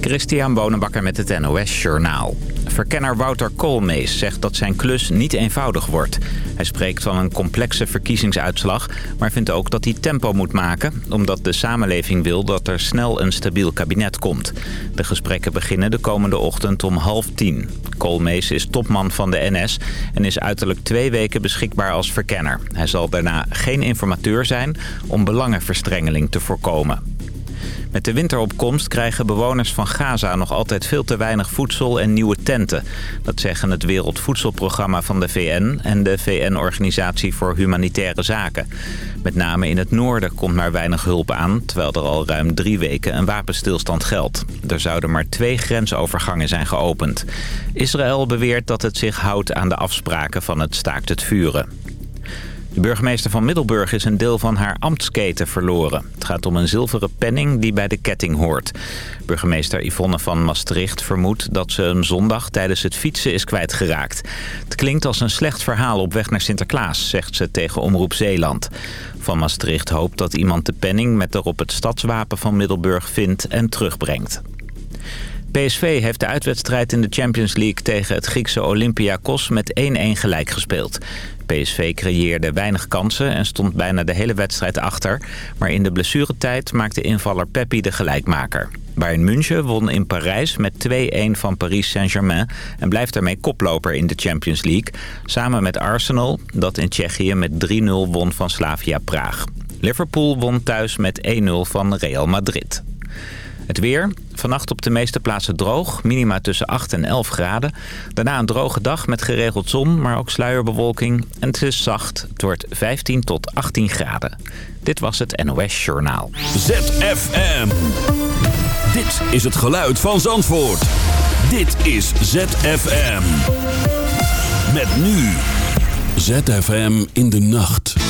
Christian Bonenbakker met het NOS Journaal. Verkenner Wouter Koolmees zegt dat zijn klus niet eenvoudig wordt. Hij spreekt van een complexe verkiezingsuitslag, maar vindt ook dat hij tempo moet maken... omdat de samenleving wil dat er snel een stabiel kabinet komt. De gesprekken beginnen de komende ochtend om half tien. Koolmees is topman van de NS en is uiterlijk twee weken beschikbaar als verkenner. Hij zal daarna geen informateur zijn om belangenverstrengeling te voorkomen. Met de winteropkomst krijgen bewoners van Gaza nog altijd veel te weinig voedsel en nieuwe tenten. Dat zeggen het Wereldvoedselprogramma van de VN en de VN-organisatie voor Humanitaire Zaken. Met name in het noorden komt maar weinig hulp aan, terwijl er al ruim drie weken een wapenstilstand geldt. Er zouden maar twee grensovergangen zijn geopend. Israël beweert dat het zich houdt aan de afspraken van het staakt het vuren. De burgemeester van Middelburg is een deel van haar ambtsketen verloren. Het gaat om een zilveren penning die bij de ketting hoort. Burgemeester Yvonne van Maastricht vermoedt dat ze hem zondag tijdens het fietsen is kwijtgeraakt. Het klinkt als een slecht verhaal op weg naar Sinterklaas, zegt ze tegen Omroep Zeeland. Van Maastricht hoopt dat iemand de penning met erop het stadswapen van Middelburg vindt en terugbrengt. PSV heeft de uitwedstrijd in de Champions League tegen het Griekse Olympiakos met 1-1 gelijk gespeeld. PSV creëerde weinig kansen en stond bijna de hele wedstrijd achter. Maar in de blessuretijd maakte invaller Peppi de gelijkmaker. Bayern München won in Parijs met 2-1 van Paris Saint-Germain... en blijft daarmee koploper in de Champions League. Samen met Arsenal, dat in Tsjechië met 3-0 won van Slavia Praag. Liverpool won thuis met 1-0 van Real Madrid. Het weer. Vannacht op de meeste plaatsen droog. Minima tussen 8 en 11 graden. Daarna een droge dag met geregeld zon, maar ook sluierbewolking. En het is zacht. Het wordt 15 tot 18 graden. Dit was het NOS Journaal. ZFM. Dit is het geluid van Zandvoort. Dit is ZFM. Met nu. ZFM in de nacht.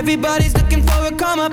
Everybody's looking for a come up,